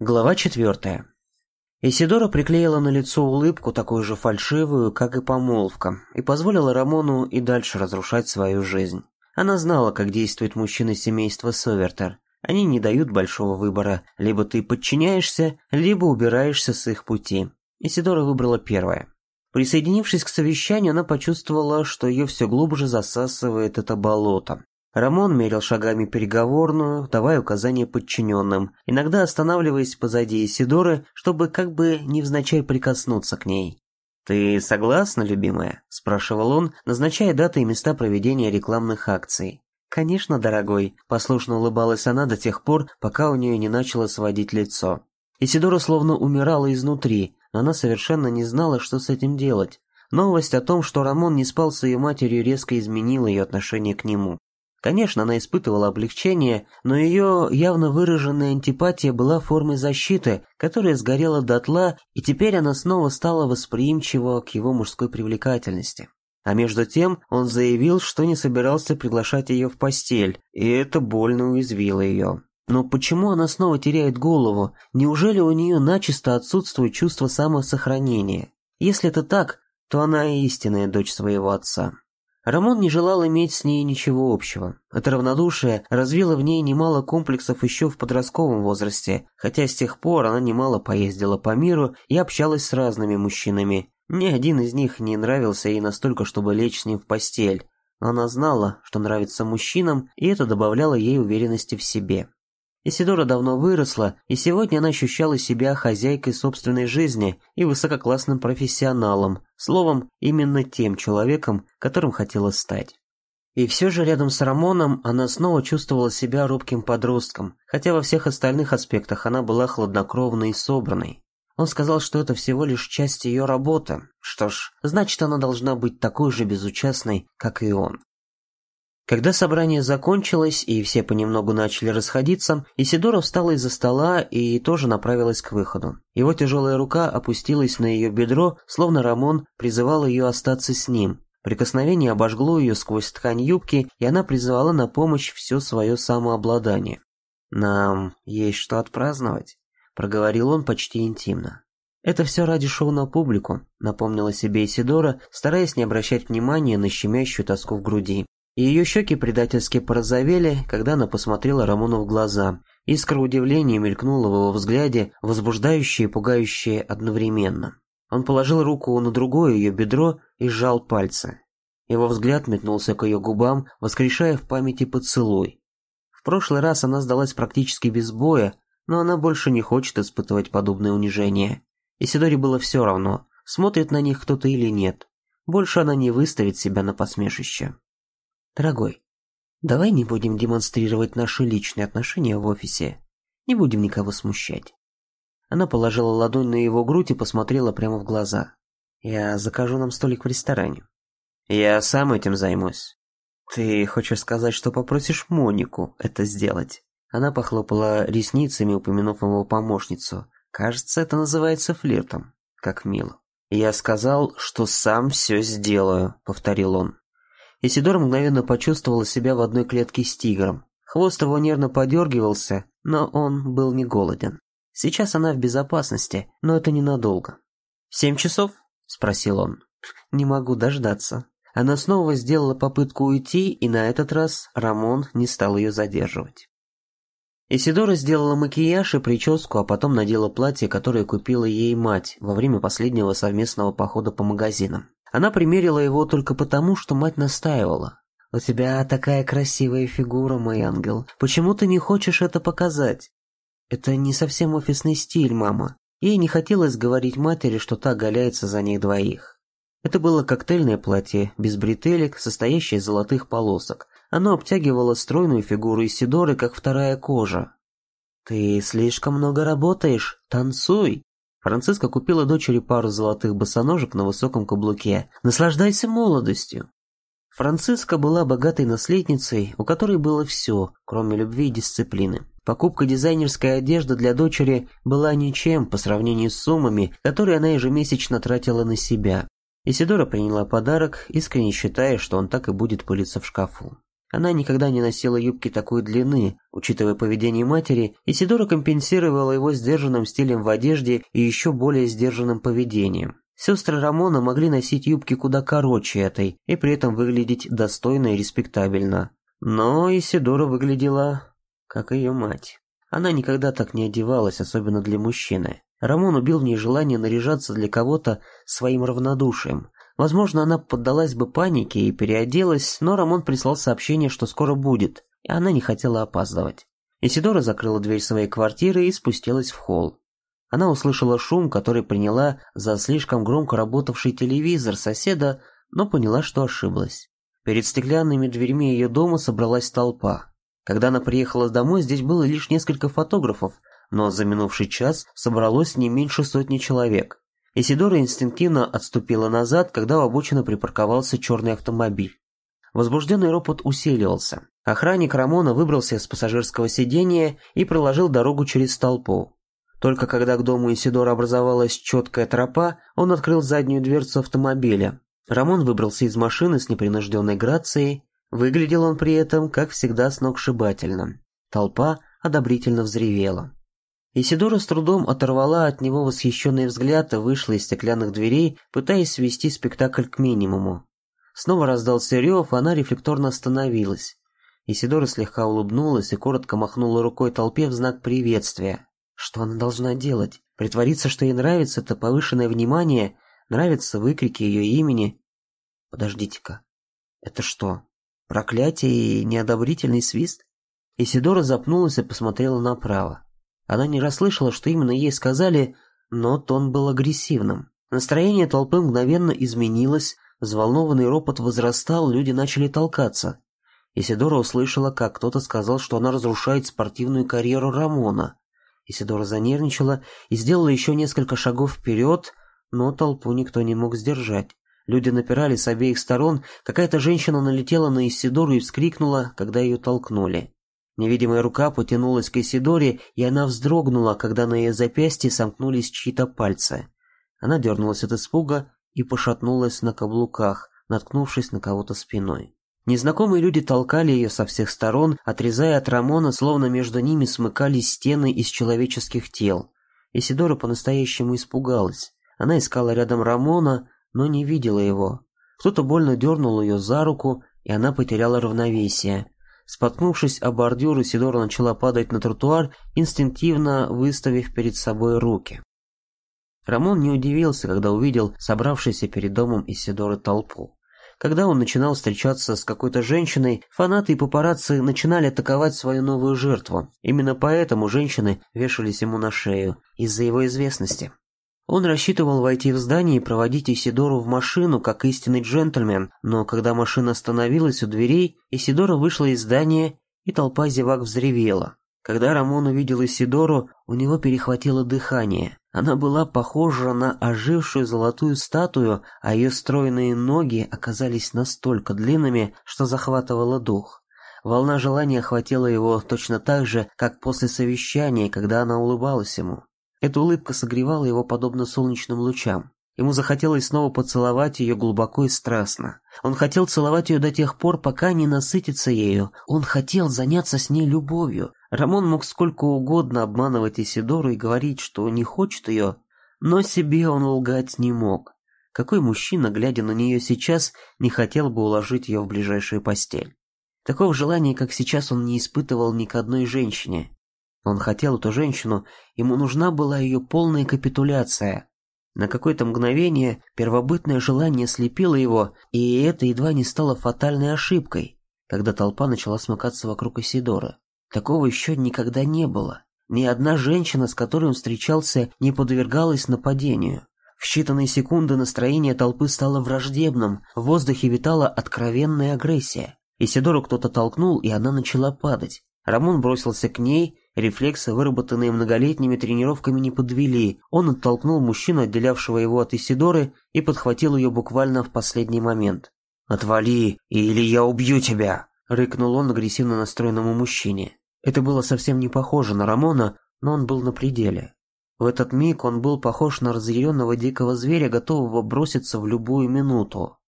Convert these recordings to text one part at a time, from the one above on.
Глава четвертая. Исидора приклеила на лицо улыбку, такую же фальшивую, как и помолвка, и позволила Рамону и дальше разрушать свою жизнь. Она знала, как действует мужчина семейства Совертер. Они не дают большого выбора, либо ты подчиняешься, либо убираешься с их пути. Исидора выбрала первое. Присоединившись к совещанию, она почувствовала, что ее все глубже засасывает это болото. Рамон мерил шагами переговорную, давая указания подчиненным, иногда останавливаясь позади Исидоры, чтобы как бы невзначай прикоснуться к ней. «Ты согласна, любимая?» – спрашивал он, назначая даты и места проведения рекламных акций. «Конечно, дорогой», – послушно улыбалась она до тех пор, пока у нее не начало сводить лицо. Исидора словно умирала изнутри, но она совершенно не знала, что с этим делать. Новость о том, что Рамон не спал с ее матерью, резко изменила ее отношение к нему. Конечно, она испытывала облегчение, но ее явно выраженная антипатия была формой защиты, которая сгорела дотла, и теперь она снова стала восприимчива к его мужской привлекательности. А между тем он заявил, что не собирался приглашать ее в постель, и это больно уязвило ее. Но почему она снова теряет голову? Неужели у нее начисто отсутствует чувство самосохранения? Если это так, то она истинная дочь своего отца. Рамон не желал иметь с ней ничего общего. Это равнодушие развило в ней немало комплексов еще в подростковом возрасте, хотя с тех пор она немало поездила по миру и общалась с разными мужчинами. Ни один из них не нравился ей настолько, чтобы лечь с ним в постель. Она знала, что нравится мужчинам, и это добавляло ей уверенности в себе. Исидора давно выросла, и сегодня она ощущала себя хозяйкой собственной жизни и высококлассным профессионалом, словом, именно тем человеком, которым хотела стать. И все же рядом с Рамоном она снова чувствовала себя робким подростком, хотя во всех остальных аспектах она была хладнокровной и собранной. Он сказал, что это всего лишь часть ее работы. Что ж, значит, она должна быть такой же безучастной, как и он. Когда собрание закончилось и все понемногу начали расходиться, Исидора встала из-за стола и тоже направилась к выходу. Его тяжелая рука опустилась на ее бедро, словно Рамон призывал ее остаться с ним. Прикосновение обожгло ее сквозь ткань юбки, и она призывала на помощь все свое самообладание. «Нам есть что отпраздновать», — проговорил он почти интимно. «Это все ради шоу на публику», — напомнила себе Исидора, стараясь не обращать внимания на щемящую тоску в груди и ее щеки предательски порозовели, когда она посмотрела Рамону в глаза. Искра удивления мелькнула в его взгляде, возбуждающая и пугающая одновременно. Он положил руку на другое ее бедро и сжал пальцы. Его взгляд метнулся к ее губам, воскрешая в памяти поцелуй. В прошлый раз она сдалась практически без боя, но она больше не хочет испытывать подобное унижение. И Сидоре было все равно, смотрит на них кто-то или нет. Больше она не выставит себя на посмешище. Дорогой, давай не будем демонстрировать наши личные отношения в офисе. Не будем никого смущать. Она положила ладонь на его грудь и посмотрела прямо в глаза. Я закажу нам столик в ресторане. Я сам этим займусь. Ты хочешь сказать, что попросишь Монику это сделать? Она похлопала ресницами, упомянув его помощницу. Кажется, это называется флиртом. Как мило. Я сказал, что сам все сделаю, повторил он. Исидор мгновенно почувствовал себя в одной клетке с тигром. Хвост его нервно подергивался, но он был не голоден. Сейчас она в безопасности, но это ненадолго. «Семь часов?» – спросил он. «Не могу дождаться». Она снова сделала попытку уйти, и на этот раз Рамон не стал ее задерживать. Исидора сделала макияж и прическу, а потом надела платье, которое купила ей мать во время последнего совместного похода по магазинам. Она примерила его только потому, что мать настаивала. «У тебя такая красивая фигура, мой ангел. Почему ты не хочешь это показать?» «Это не совсем офисный стиль, мама». Ей не хотелось говорить матери, что та голяется за них двоих. Это было коктейльное платье, без бретелек, состоящее из золотых полосок. Оно обтягивало стройную фигуру Исидоры, как вторая кожа. «Ты слишком много работаешь. Танцуй!» Франциска купила дочери пару золотых босоножек на высоком каблуке. «Наслаждайся молодостью!» Франциска была богатой наследницей, у которой было все, кроме любви и дисциплины. Покупка дизайнерской одежды для дочери была ничем по сравнению с суммами, которые она ежемесячно тратила на себя. Исидора приняла подарок, искренне считая, что он так и будет пылиться в шкафу. Она никогда не носила юбки такой длины, учитывая поведение матери, Исидора компенсировала его сдержанным стилем в одежде и еще более сдержанным поведением. Сестры Рамона могли носить юбки куда короче этой и при этом выглядеть достойно и респектабельно. Но Исидора выглядела как ее мать. Она никогда так не одевалась, особенно для мужчины. Рамон убил в ней желание наряжаться для кого-то своим равнодушием. Возможно, она поддалась бы панике и переоделась, но Рамон прислал сообщение, что скоро будет, и она не хотела опаздывать. Исидора закрыла дверь своей квартиры и спустилась в холл. Она услышала шум, который приняла за слишком громко работавший телевизор соседа, но поняла, что ошиблась. Перед стеклянными дверьми ее дома собралась толпа. Когда она приехала домой, здесь было лишь несколько фотографов, но за минувший час собралось не меньше сотни человек. Исидора инстинктивно отступила назад, когда у обочины припарковался черный автомобиль. Возбужденный ропот усиливался. Охранник Рамона выбрался из пассажирского сидения и проложил дорогу через толпу. Только когда к дому Исидора образовалась четкая тропа, он открыл заднюю дверцу автомобиля. Рамон выбрался из машины с непринужденной грацией. Выглядел он при этом, как всегда, сногсшибательно. Толпа одобрительно взревела. Исидора с трудом оторвала от него восхищенный взгляд и вышла из стеклянных дверей, пытаясь свести спектакль к минимуму. Снова раздался рев, она рефлекторно остановилась. Исидора слегка улыбнулась и коротко махнула рукой толпе в знак приветствия. Что она должна делать? Притвориться, что ей нравится это повышенное внимание, нравятся выкрики ее имени? Подождите-ка. Это что, проклятие и неодобрительный свист? Исидора запнулась и посмотрела направо. Она не расслышала, что именно ей сказали, но тон был агрессивным. Настроение толпы мгновенно изменилось, взволнованный ропот возрастал, люди начали толкаться. Исидора услышала, как кто-то сказал, что она разрушает спортивную карьеру Рамона. Исидора занервничала и сделала еще несколько шагов вперед, но толпу никто не мог сдержать. Люди напирали с обеих сторон, какая-то женщина налетела на Исидору и вскрикнула, когда ее толкнули. Невидимая рука потянулась к Исидоре, и она вздрогнула, когда на ее запястье сомкнулись чьи-то пальцы. Она дернулась от испуга и пошатнулась на каблуках, наткнувшись на кого-то спиной. Незнакомые люди толкали ее со всех сторон, отрезая от Рамона, словно между ними смыкались стены из человеческих тел. Исидора по-настоящему испугалась. Она искала рядом Рамона, но не видела его. Кто-то больно дернул ее за руку, и она потеряла равновесие. Споткнувшись о бордюр, Исидора начала падать на тротуар, инстинктивно выставив перед собой руки. Рамон не удивился, когда увидел собравшуюся перед домом Исидоры толпу. Когда он начинал встречаться с какой-то женщиной, фанаты и папарацци начинали атаковать свою новую жертву. Именно поэтому женщины вешались ему на шею, из-за его известности. Он рассчитывал войти в здание и проводить Исидору в машину, как истинный джентльмен, но когда машина остановилась у дверей, Исидора вышла из здания, и толпа зевак взревела. Когда Рамон увидел Исидору, у него перехватило дыхание. Она была похожа на ожившую золотую статую, а ее стройные ноги оказались настолько длинными, что захватывало дух. Волна желания охватила его точно так же, как после совещания, когда она улыбалась ему. Эта улыбка согревала его подобно солнечным лучам. Ему захотелось снова поцеловать ее глубоко и страстно. Он хотел целовать ее до тех пор, пока не насытится ею. Он хотел заняться с ней любовью. Рамон мог сколько угодно обманывать Исидору и говорить, что не хочет ее, но себе он лгать не мог. Какой мужчина, глядя на нее сейчас, не хотел бы уложить ее в ближайшую постель? Такого желания, как сейчас, он не испытывал ни к одной женщине. Он хотел эту женщину, ему нужна была ее полная капитуляция. На какое-то мгновение первобытное желание слепило его, и это едва не стало фатальной ошибкой, когда толпа начала смыкаться вокруг Исидора. Такого еще никогда не было. Ни одна женщина, с которой он встречался, не подвергалась нападению. В считанные секунды настроение толпы стало враждебным, в воздухе витала откровенная агрессия. Исидору кто-то толкнул, и она начала падать. Рамон бросился к ней, рефлексы, выработанные многолетними тренировками, не подвели. Он оттолкнул мужчину, отделявшего его от Исидоры, и подхватил ее буквально в последний момент. «Отвали, или я убью тебя!» — рыкнул он агрессивно настроенному мужчине. Это было совсем не похоже на Рамона, но он был на пределе. В этот миг он был похож на разъяренного дикого зверя, готового броситься в любую минуту.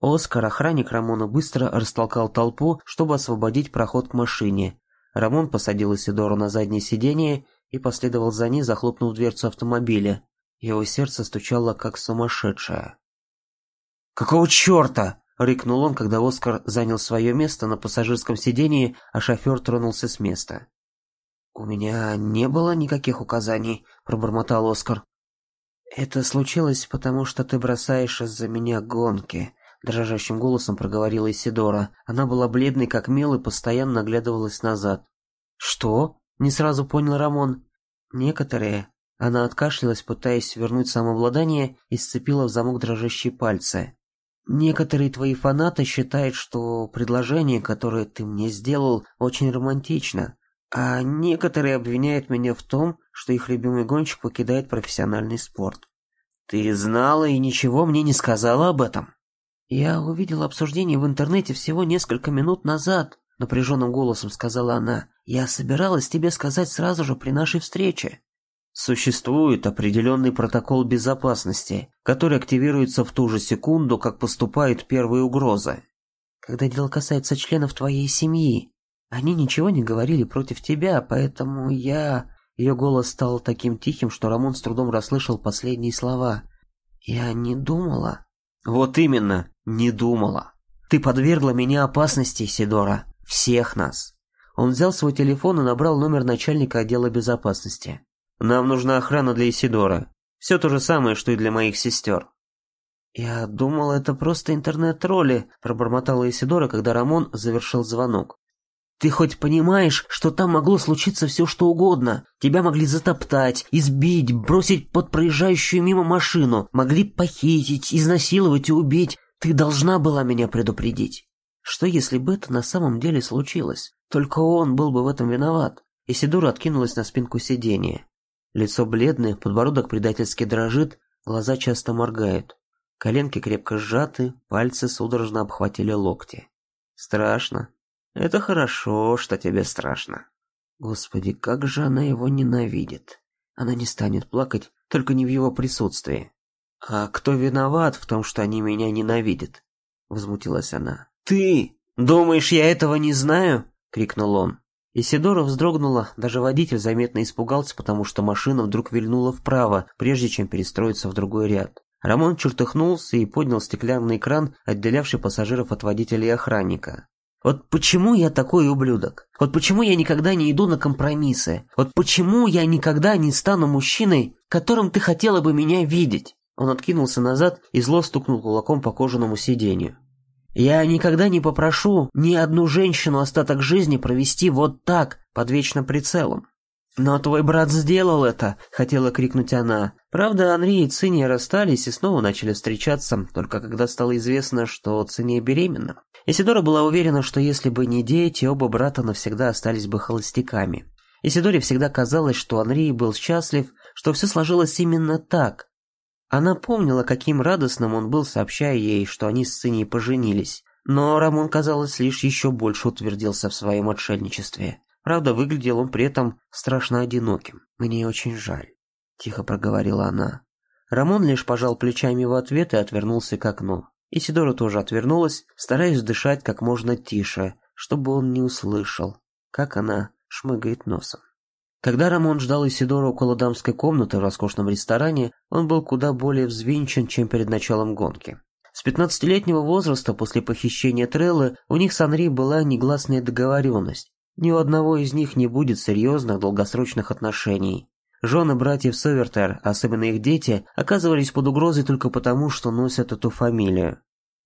Оскар, охранник Рамона, быстро растолкал толпу, чтобы освободить проход к машине. Рамон посадил Исидору на заднее сиденье и последовал за ней, захлопнув дверцу автомобиля. Его сердце стучало как сумасшедшее. «Какого черта?» — рыкнул он, когда Оскар занял свое место на пассажирском сидении, а шофер тронулся с места. «У меня не было никаких указаний», — пробормотал Оскар. «Это случилось, потому что ты бросаешь из-за меня гонки», — дрожащим голосом проговорила Исидора. Она была бледной, как мел, и постоянно оглядывалась назад. «Что?» — не сразу понял Рамон. «Некоторые...» Она откашлялась, пытаясь вернуть самообладание, и сцепила в замок дрожащие пальцы. Некоторые твои фанаты считают, что предложение, которое ты мне сделал, очень романтично, а некоторые обвиняют меня в том, что их любимый гонщик покидает профессиональный спорт. Ты знала и ничего мне не сказала об этом? Я увидела обсуждение в интернете всего несколько минут назад, напряженным голосом сказала она. Я собиралась тебе сказать сразу же при нашей встрече. Существует определенный протокол безопасности, который активируется в ту же секунду, как поступают первые угрозы. Когда дело касается членов твоей семьи, они ничего не говорили против тебя, поэтому я... Ее голос стал таким тихим, что Рамон с трудом расслышал последние слова. Я не думала. Вот именно, не думала. Ты подвергла меня опасности, Сидора. Всех нас. Он взял свой телефон и набрал номер начальника отдела безопасности. Нам нужна охрана для Исидора. Все то же самое, что и для моих сестер». «Я думал, это просто интернет-тролли», – пробормотала Исидора, когда Рамон завершил звонок. «Ты хоть понимаешь, что там могло случиться все что угодно? Тебя могли затоптать, избить, бросить под проезжающую мимо машину, могли похитить, изнасиловать и убить. Ты должна была меня предупредить. Что если бы это на самом деле случилось? Только он был бы в этом виноват». Исидора откинулась на спинку сиденья. Лицо бледное, подбородок предательски дрожит, глаза часто моргают. Коленки крепко сжаты, пальцы судорожно обхватили локти. Страшно. Это хорошо, что тебе страшно. Господи, как же она его ненавидит. Она не станет плакать, только не в его присутствии. А кто виноват в том, что они меня ненавидят? Возмутилась она. Ты! Думаешь, я этого не знаю? крикнул он. Исидора вздрогнула, даже водитель заметно испугался, потому что машина вдруг вильнула вправо, прежде чем перестроиться в другой ряд. Рамон чертыхнулся и поднял стеклянный экран, отделявший пассажиров от водителя и охранника. «Вот почему я такой ублюдок? Вот почему я никогда не иду на компромиссы? Вот почему я никогда не стану мужчиной, которым ты хотела бы меня видеть?» Он откинулся назад и зло стукнул кулаком по кожаному сиденью. Я никогда не попрошу ни одну женщину остаток жизни провести вот так, под вечным прицелом. «Но твой брат сделал это!» — хотела крикнуть она. Правда, Анри и Циния расстались и снова начали встречаться, только когда стало известно, что Циния беременна. Исидора была уверена, что если бы не дети, оба брата навсегда остались бы холостяками. Исидоре всегда казалось, что Анри был счастлив, что все сложилось именно так, она помнила, каким радостным он был, сообщая ей, что они с Циней поженились. Но Рамон, казалось, лишь еще больше утвердился в своем отшельничестве. Правда, выглядел он при этом страшно одиноким. «Мне очень жаль», — тихо проговорила она. Рамон лишь пожал плечами в ответ и отвернулся к окну. Исидора тоже отвернулась, стараясь дышать как можно тише, чтобы он не услышал, как она шмыгает носом. Когда Рамон ждал Исидора около дамской комнаты в роскошном ресторане, он был куда более взвинчен, чем перед началом гонки. С пятнадцатилетнего возраста после похищения Треллы у них с Анри была негласная договоренность. Ни у одного из них не будет серьезных долгосрочных отношений. Жены братьев Севертер, особенно их дети, оказывались под угрозой только потому, что носят эту фамилию.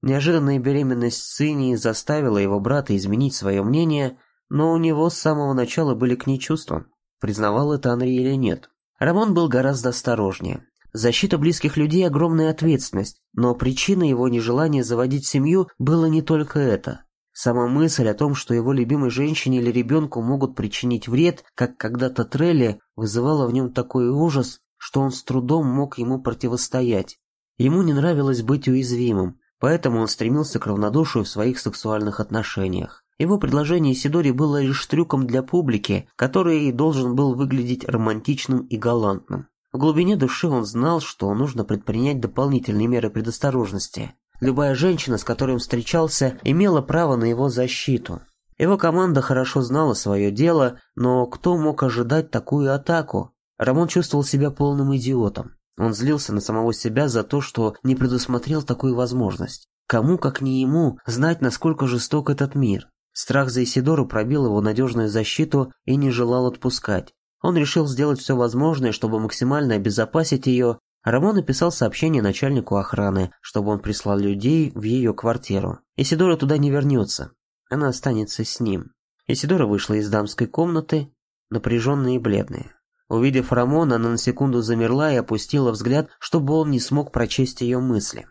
Неожиданная беременность Цинии заставила его брата изменить свое мнение, но у него с самого начала были к ней чувства признавал это Анри или нет. Рамон был гораздо осторожнее. Защита близких людей – огромная ответственность, но причиной его нежелания заводить семью было не только это. Сама мысль о том, что его любимой женщине или ребенку могут причинить вред, как когда-то Трелли, вызывала в нем такой ужас, что он с трудом мог ему противостоять. Ему не нравилось быть уязвимым, поэтому он стремился к равнодушию в своих сексуальных отношениях. Его предложение Сидори было лишь трюком для публики, который должен был выглядеть романтичным и галантным. В глубине души он знал, что нужно предпринять дополнительные меры предосторожности. Любая женщина, с которой он встречался, имела право на его защиту. Его команда хорошо знала свое дело, но кто мог ожидать такую атаку? Рамон чувствовал себя полным идиотом. Он злился на самого себя за то, что не предусмотрел такую возможность. Кому, как не ему, знать, насколько жесток этот мир. Страх за Исидору пробил его надежную защиту и не желал отпускать. Он решил сделать все возможное, чтобы максимально обезопасить ее. Рамон написал сообщение начальнику охраны, чтобы он прислал людей в ее квартиру. Исидора туда не вернется. Она останется с ним. Исидора вышла из дамской комнаты, напряженная и бледная. Увидев Рамона, она на секунду замерла и опустила взгляд, чтобы он не смог прочесть ее мысли.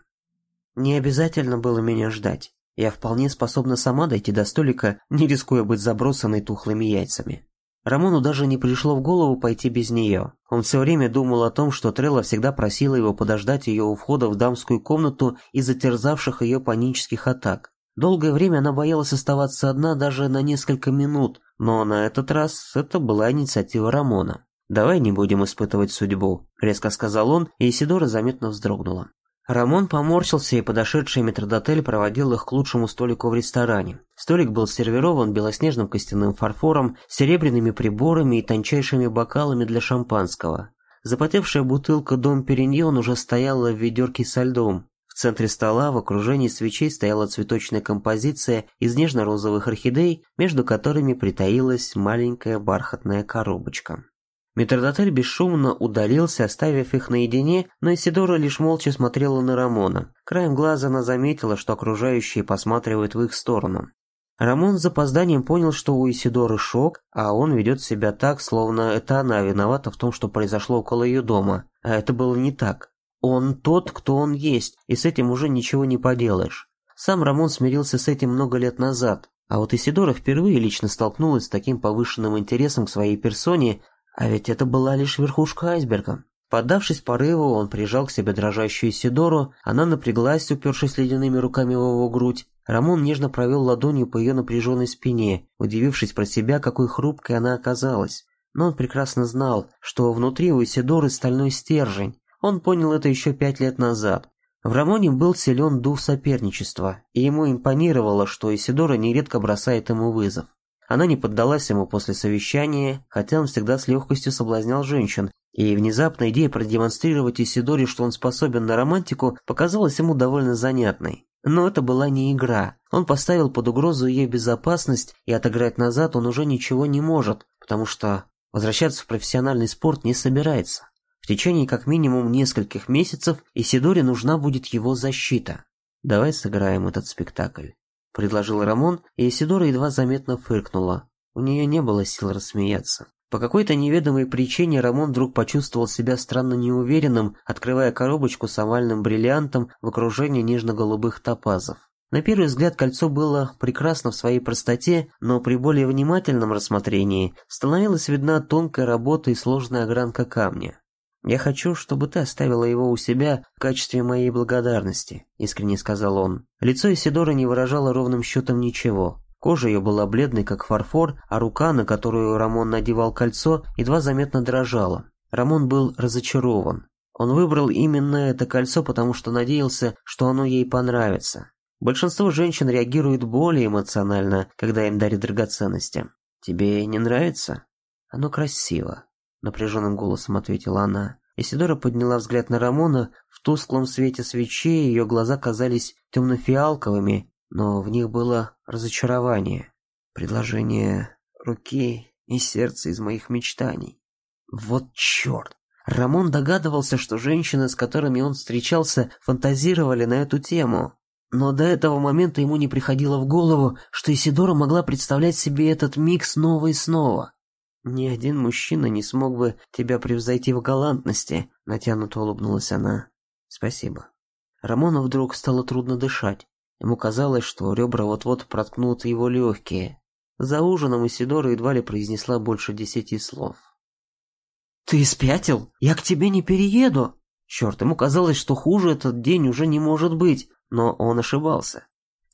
«Не обязательно было меня ждать. Я вполне способна сама дойти до столика, не рискуя быть забросанной тухлыми яйцами». Рамону даже не пришло в голову пойти без нее. Он все время думал о том, что Трелла всегда просила его подождать ее у входа в дамскую комнату из-за терзавших ее панических атак. Долгое время она боялась оставаться одна даже на несколько минут, но на этот раз это была инициатива Рамона. «Давай не будем испытывать судьбу», — резко сказал он, и Исидора заметно вздрогнула. Рамон поморщился, и подошедший метрдотель проводил их к лучшему столику в ресторане. Столик был сервирован белоснежным костяным фарфором, серебряными приборами и тончайшими бокалами для шампанского. Запотевшая бутылка «Дом Периньон» уже стояла в ведерке со льдом. В центре стола в окружении свечей стояла цветочная композиция из нежно-розовых орхидей, между которыми притаилась маленькая бархатная коробочка. Метродотель бесшумно удалился, оставив их наедине, но Исидора лишь молча смотрела на Рамона. Краем глаза она заметила, что окружающие посматривают в их сторону. Рамон с запозданием понял, что у Исидоры шок, а он ведет себя так, словно это она виновата в том, что произошло около ее дома. А это было не так. Он тот, кто он есть, и с этим уже ничего не поделаешь. Сам Рамон смирился с этим много лет назад, а вот Исидора впервые лично столкнулась с таким повышенным интересом к своей персоне, а ведь это была лишь верхушка айсберга. Поддавшись порыву, он прижал к себе дрожащую Сидору, она напряглась, упершись ледяными руками в его грудь. Рамон нежно провел ладонью по ее напряженной спине, удивившись про себя, какой хрупкой она оказалась. Но он прекрасно знал, что внутри у Исидоры стальной стержень. Он понял это еще пять лет назад. В Рамоне был силен дух соперничества, и ему импонировало, что Исидора нередко бросает ему вызов. Она не поддалась ему после совещания, хотя он всегда с легкостью соблазнял женщин, и внезапная идея продемонстрировать Исидоре, что он способен на романтику, показалась ему довольно занятной. Но это была не игра. Он поставил под угрозу ее безопасность, и отыграть назад он уже ничего не может, потому что возвращаться в профессиональный спорт не собирается. В течение как минимум нескольких месяцев Исидоре нужна будет его защита. Давай сыграем этот спектакль предложил Рамон, и Исидора едва заметно фыркнула. У нее не было сил рассмеяться. По какой-то неведомой причине Рамон вдруг почувствовал себя странно неуверенным, открывая коробочку с овальным бриллиантом в окружении нежно-голубых топазов. На первый взгляд кольцо было прекрасно в своей простоте, но при более внимательном рассмотрении становилась видна тонкая работа и сложная огранка камня. «Я хочу, чтобы ты оставила его у себя в качестве моей благодарности», — искренне сказал он. Лицо Исидора не выражало ровным счетом ничего. Кожа ее была бледной, как фарфор, а рука, на которую Рамон надевал кольцо, едва заметно дрожала. Рамон был разочарован. Он выбрал именно это кольцо, потому что надеялся, что оно ей понравится. Большинство женщин реагирует более эмоционально, когда им дарят драгоценности. «Тебе не нравится?» «Оно красиво», напряженным голосом ответила она. Исидора подняла взгляд на Рамона, в тусклом свете свечей ее глаза казались темно-фиалковыми, но в них было разочарование. Предложение руки и сердца из моих мечтаний. Вот черт! Рамон догадывался, что женщины, с которыми он встречался, фантазировали на эту тему. Но до этого момента ему не приходило в голову, что Исидора могла представлять себе этот миг снова и снова. «Ни один мужчина не смог бы тебя превзойти в галантности», — натянуто улыбнулась она. «Спасибо». Рамону вдруг стало трудно дышать. Ему казалось, что ребра вот-вот проткнут его легкие. За ужином Исидора едва ли произнесла больше десяти слов. «Ты спятил? Я к тебе не перееду!» Черт, ему казалось, что хуже этот день уже не может быть, но он ошибался.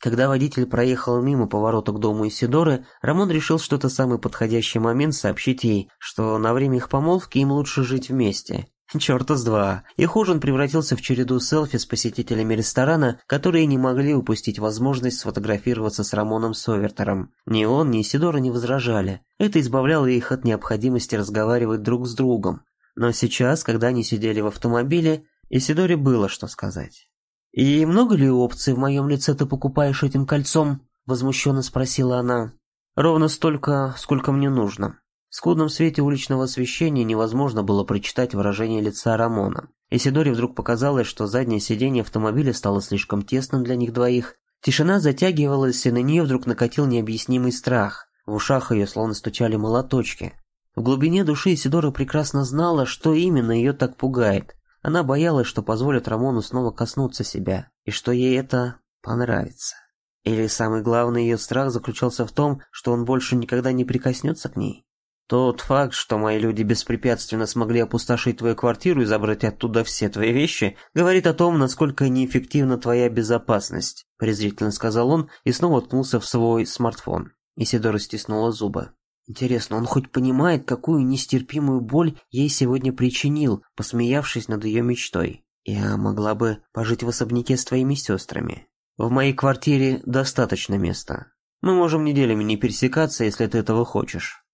Когда водитель проехал мимо поворота к дому Исидоры, Рамон решил, что это самый подходящий момент сообщить ей, что на время их помолвки им лучше жить вместе. Чёрта с два. Их ужин превратился в череду селфи с посетителями ресторана, которые не могли упустить возможность сфотографироваться с Рамоном Совертером. Ни он, ни Сидора не возражали. Это избавляло их от необходимости разговаривать друг с другом. Но сейчас, когда они сидели в автомобиле, Исидоре было что сказать. «И много ли опций в моем лице ты покупаешь этим кольцом?» – возмущенно спросила она. «Ровно столько, сколько мне нужно». В скудном свете уличного освещения невозможно было прочитать выражение лица Рамона. Исидоре вдруг показалось, что заднее сиденье автомобиля стало слишком тесным для них двоих. Тишина затягивалась, и на нее вдруг накатил необъяснимый страх. В ушах ее словно стучали молоточки. В глубине души Исидора прекрасно знала, что именно ее так пугает. Она боялась, что позволит Рамону снова коснуться себя, и что ей это понравится. Или самый главный ее страх заключался в том, что он больше никогда не прикоснется к ней. Тот факт, что мои люди беспрепятственно смогли опустошить твою квартиру и забрать оттуда все твои вещи, говорит о том, насколько неэффективна твоя безопасность, презрительно сказал он и снова уткнулся в свой смартфон. Исидора стиснула зубы. Интересно, он хоть понимает, какую нестерпимую боль ей сегодня причинил, посмеявшись над ее мечтой? Я могла бы пожить в особняке с твоими сестрами. В моей квартире достаточно места. Мы можем неделями не пересекаться, если ты этого хочешь.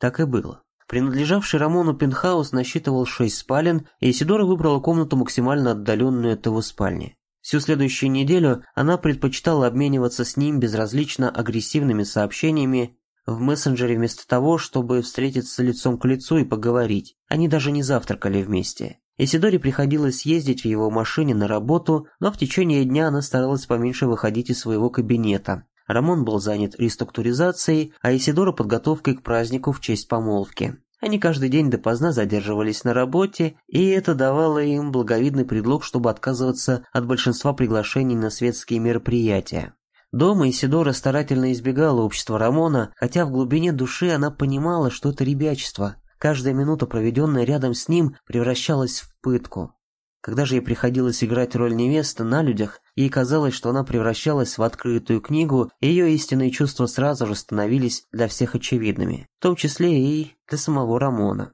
Так и было. Принадлежавший Рамону пентхаус насчитывал шесть спален, и Исидора выбрала комнату максимально отдаленную от его спальни. Всю следующую неделю она предпочитала обмениваться с ним безразлично агрессивными сообщениями в мессенджере вместо того, чтобы встретиться лицом к лицу и поговорить. Они даже не завтракали вместе. Исидоре приходилось ездить в его машине на работу, но в течение дня она старалась поменьше выходить из своего кабинета. Рамон был занят реструктуризацией, а Исидора подготовкой к празднику в честь помолвки. Они каждый день допоздна задерживались на работе, и это давало им благовидный предлог, чтобы отказываться от большинства приглашений на светские мероприятия. Дома Исидора старательно избегала общества Рамона, хотя в глубине души она понимала, что это ребячество. Каждая минута, проведенная рядом с ним, превращалась в пытку. Когда же ей приходилось играть роль невесты на людях, ей казалось, что она превращалась в открытую книгу, и ее истинные чувства сразу же становились для всех очевидными, в том числе и для самого Рамона.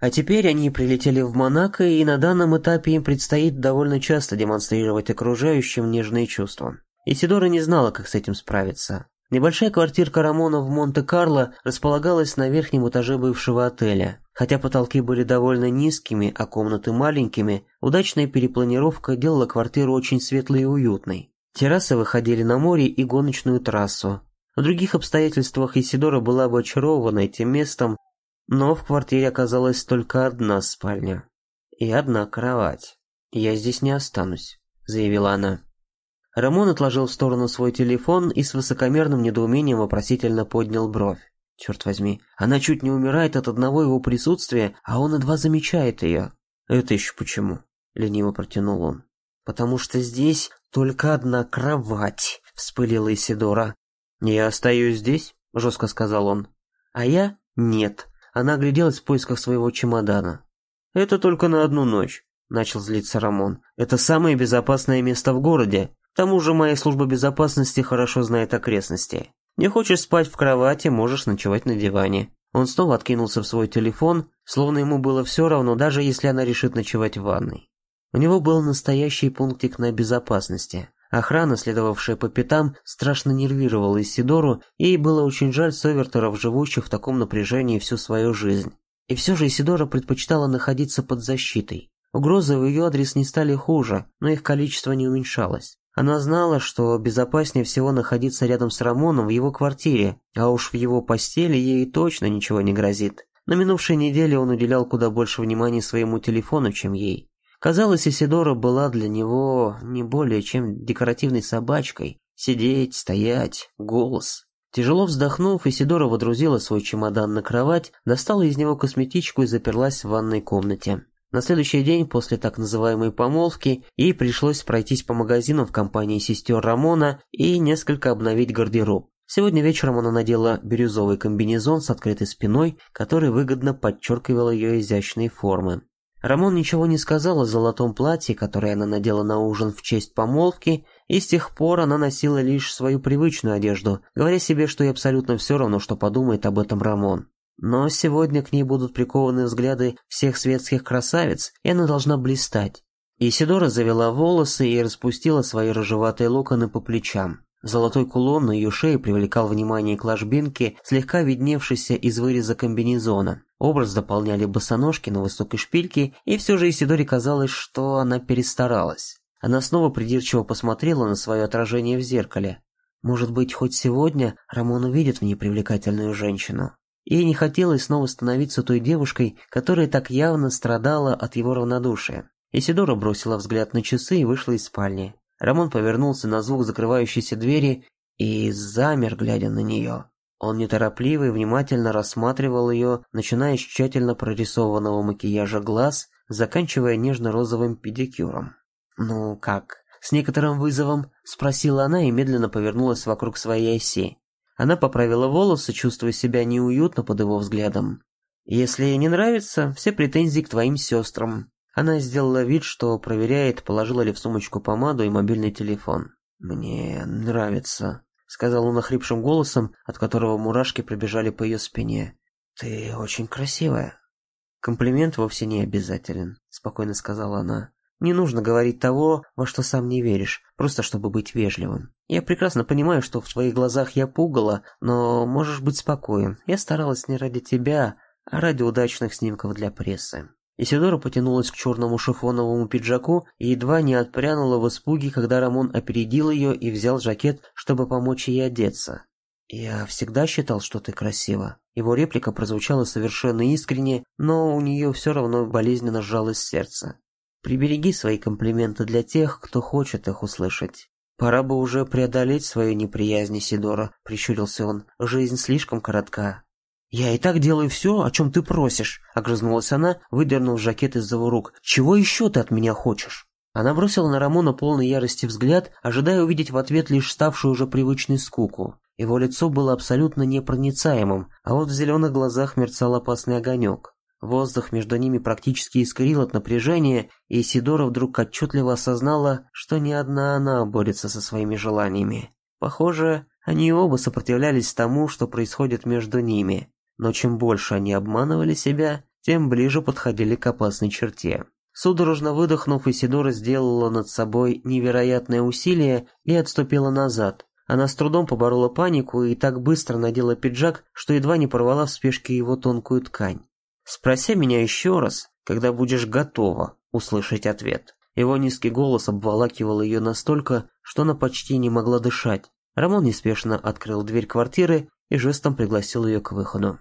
А теперь они прилетели в Монако, и на данном этапе им предстоит довольно часто демонстрировать окружающим нежные чувства. Исидора не знала, как с этим справиться. Небольшая квартирка Рамона в Монте-Карло располагалась на верхнем этаже бывшего отеля. Хотя потолки были довольно низкими, а комнаты маленькими, удачная перепланировка делала квартиру очень светлой и уютной. Террасы выходили на море и гоночную трассу. В других обстоятельствах Исидора была бы очарована этим местом, но в квартире оказалась только одна спальня и одна кровать. «Я здесь не останусь», — заявила она. Рамон отложил в сторону свой телефон и с высокомерным недоумением вопросительно поднял бровь. Черт возьми, она чуть не умирает от одного его присутствия, а он едва замечает ее. Это еще почему? Лениво протянул он. Потому что здесь только одна кровать, вспылила Исидора. Я остаюсь здесь, жестко сказал он. А я нет. Она огляделась в поисках своего чемодана. Это только на одну ночь, начал злиться Рамон. Это самое безопасное место в городе. К тому же моя служба безопасности хорошо знает окрестности. Не хочешь спать в кровати, можешь ночевать на диване. Он снова откинулся в свой телефон, словно ему было все равно, даже если она решит ночевать в ванной. У него был настоящий пунктик на безопасности. Охрана, следовавшая по пятам, страшно нервировала Исидору, и ей было очень жаль совертеров, живущих в таком напряжении всю свою жизнь. И все же Исидора предпочитала находиться под защитой. Угрозы в ее адрес не стали хуже, но их количество не уменьшалось. Она знала, что безопаснее всего находиться рядом с Рамоном в его квартире, а уж в его постели ей точно ничего не грозит. На минувшей неделе он уделял куда больше внимания своему телефону, чем ей. Казалось, Исидора была для него не более чем декоративной собачкой. Сидеть, стоять, голос. Тяжело вздохнув, Исидора водрузила свой чемодан на кровать, достала из него косметичку и заперлась в ванной комнате. На следующий день после так называемой помолвки ей пришлось пройтись по магазинам в компании сестер Рамона и несколько обновить гардероб. Сегодня вечером она надела бирюзовый комбинезон с открытой спиной, который выгодно подчеркивал ее изящные формы. Рамон ничего не сказал о золотом платье, которое она надела на ужин в честь помолвки, и с тех пор она носила лишь свою привычную одежду, говоря себе, что ей абсолютно все равно, что подумает об этом Рамон. Но сегодня к ней будут прикованы взгляды всех светских красавиц, и она должна блистать. Исидора завела волосы и распустила свои рыжеватые локоны по плечам. Золотой кулон на ее шее привлекал внимание к ложбинке, слегка видневшейся из выреза комбинезона. Образ дополняли босоножки на высокой шпильке, и все же Исидоре казалось, что она перестаралась. Она снова придирчиво посмотрела на свое отражение в зеркале. Может быть, хоть сегодня Рамон увидит в ней привлекательную женщину. Ей не хотелось снова становиться той девушкой, которая так явно страдала от его равнодушия. Исидора бросила взгляд на часы и вышла из спальни. Рамон повернулся на звук закрывающейся двери и замер, глядя на нее. Он неторопливо и внимательно рассматривал ее, начиная с тщательно прорисованного макияжа глаз, заканчивая нежно-розовым педикюром. «Ну как?» – с некоторым вызовом спросила она и медленно повернулась вокруг своей оси. Она поправила волосы, чувствуя себя неуютно под его взглядом. «Если не нравится, все претензии к твоим сестрам. Она сделала вид, что проверяет, положила ли в сумочку помаду и мобильный телефон. «Мне нравится», — сказал он охрипшим голосом, от которого мурашки пробежали по ее спине. «Ты очень красивая». «Комплимент вовсе не обязателен», — спокойно сказала она. «Не нужно говорить того, во что сам не веришь, просто чтобы быть вежливым. Я прекрасно понимаю, что в твоих глазах я пугала, но можешь быть спокоен. Я старалась не ради тебя, а ради удачных снимков для прессы». Исидора потянулась к черному шифоновому пиджаку и едва не отпрянула в испуге, когда Рамон опередил ее и взял жакет, чтобы помочь ей одеться. «Я всегда считал, что ты красива». Его реплика прозвучала совершенно искренне, но у нее все равно болезненно сжалось сердце. «Прибереги свои комплименты для тех, кто хочет их услышать». «Пора бы уже преодолеть свою неприязнь, Сидора», — прищурился он. «Жизнь слишком коротка. «Я и так делаю все, о чем ты просишь», — огрызнулась она, выдернув жакет из его рук. «Чего еще ты от меня хочешь?» Она бросила на Рамона полный ярости взгляд, ожидая увидеть в ответ лишь ставшую уже привычной скуку. Его лицо было абсолютно непроницаемым, а вот в зеленых глазах мерцал опасный огонек. Воздух между ними практически искрил от напряжения, и Сидора вдруг отчетливо осознала, что не одна она борется со своими желаниями. Похоже, они оба сопротивлялись тому, что происходит между ними но чем больше они обманывали себя, тем ближе подходили к опасной черте. Судорожно выдохнув, Исидора сделала над собой невероятное усилие и отступила назад. Она с трудом поборола панику и так быстро надела пиджак, что едва не порвала в спешке его тонкую ткань. «Спроси меня еще раз, когда будешь готова», — услышать ответ. Его низкий голос обволакивал ее настолько, что она почти не могла дышать. Рамон неспешно открыл дверь квартиры и жестом пригласил ее к выходу.